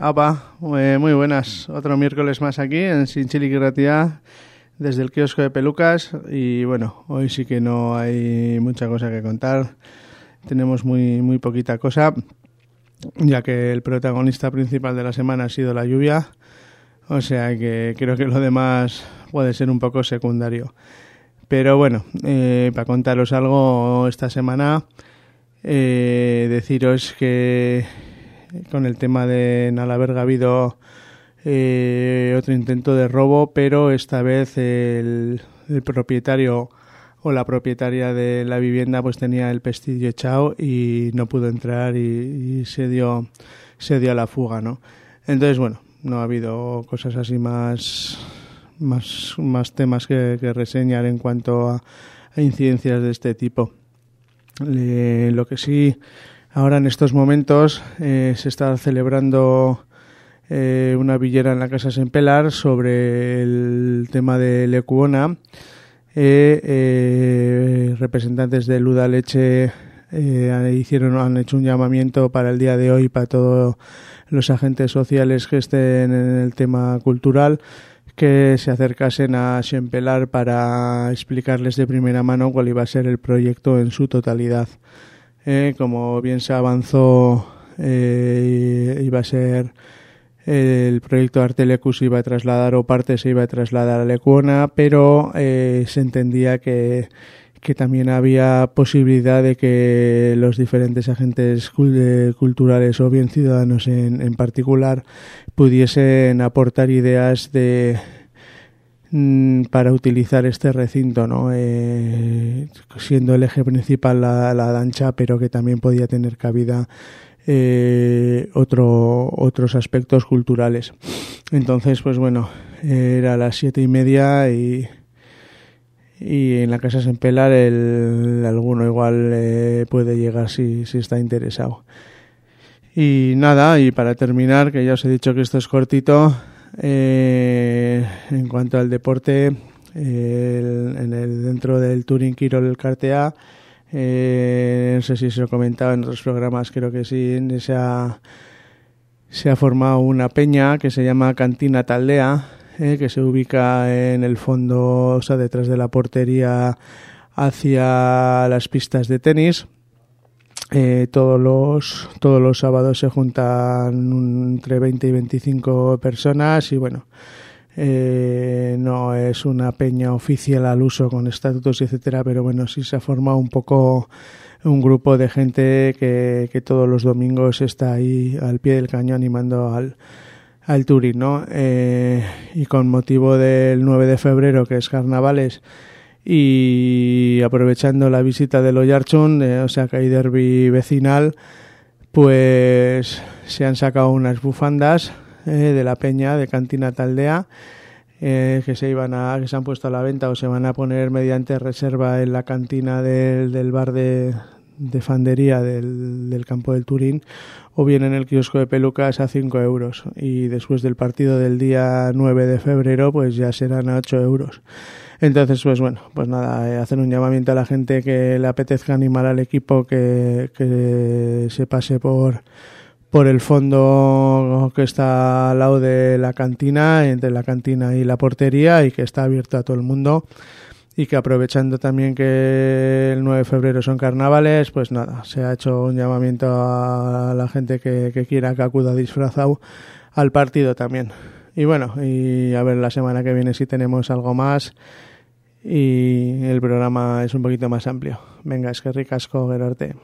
Apa, eh, muy buenas. Otro miércoles más aquí en Sinchiliquiratía desde el kiosco de pelucas y bueno, hoy sí que no hay mucha cosa que contar. Tenemos muy muy poquita cosa, ya que el protagonista principal de la semana ha sido la lluvia. O sea que creo que lo demás puede ser un poco secundario. Pero bueno, eh, para contaros algo esta semana, eh, deciros que con el tema de Nalaberga ha habido eh, otro intento de robo, pero esta vez el, propietario o la propietaria de la vivienda pues tenía el pestillo echado y no pudo entrar y, se dio se dio a la fuga, ¿no? Entonces, bueno, no ha habido cosas así más más, más temas que, reseñar en cuanto a, incidencias de este tipo. lo que sí Ahora en estos momentos eh, se está celebrando eh, una villera en la Casa Sempelar sobre el tema de Lecuona. Eh, representantes de Luda Leche hicieron, han hecho un llamamiento para el día de hoy para todos los agentes sociales que estén en el tema cultural que se acercasen a Sempelar para explicarles de primera mano cuál iba a ser el proyecto en su totalidad. Eh, como bien se avanzó, eh, iba a ser el proyecto Artelecus iba a trasladar o parte se iba a trasladar a Lecuona, pero eh, se entendía que, que también había posibilidad de que los diferentes agentes culturales o bien ciudadanos en, en particular pudiesen aportar ideas de, para utilizar este recinto, ¿no? Eh, siendo el eje principal la, la, dancha, pero que también podía tener cabida eh, otro, otros aspectos culturales. Entonces, pues bueno, era las siete y media y, y en la casa Sempelar el, alguno igual eh, puede llegar si, si está interesado. Y nada, y para terminar, que ya os he dicho que esto es cortito, eh, en cuanto al deporte, en el, dentro del Touring Kirol Cartea, eh, no sé si se lo comentaba en otros programas, creo que sí, se ha, se ha formado una peña que se llama Cantina Taldea, eh, que se ubica en el fondo, o sea, detrás de la portería hacia las pistas de tenis. Eh, todos los todos los sábados se juntan entre 20 y 25 personas y bueno eh, no es una peña oficial al uso con estatutos etcétera pero bueno sí se ha formado un poco un grupo de gente que, que todos los domingos está ahí al pie del cañón animando al al Turín, ¿no? Eh, y con motivo del 9 de febrero que es carnavales y aprovechando la visita de Loyarchon, eh, o sea que hay derby vecinal, pues se han sacado unas bufandas eh, de la peña de Cantina Taldea eh, que se iban a que se han puesto a la venta o se van a poner mediante reserva en la cantina del, del bar de, de fandería del, del, campo del Turín o bien en el kiosco de pelucas a 5 euros y después del partido del día 9 de febrero pues ya serán a 8 euros. Entonces, pues bueno, pues nada, eh, hacer un llamamiento a la gente que le apetezca animar al equipo que, que se pase por por el fondo que está al lado de la cantina, entre la cantina y la portería y que está abierto a todo el mundo y que aprovechando también que el 9 de febrero son carnavales, pues nada, se ha hecho un llamamiento a la gente que, que quiera que acuda disfrazado al partido también. Y bueno, y a ver la semana que viene si tenemos algo más y el programa es un poquito más amplio. Venga, es que ricasco, Gerarte.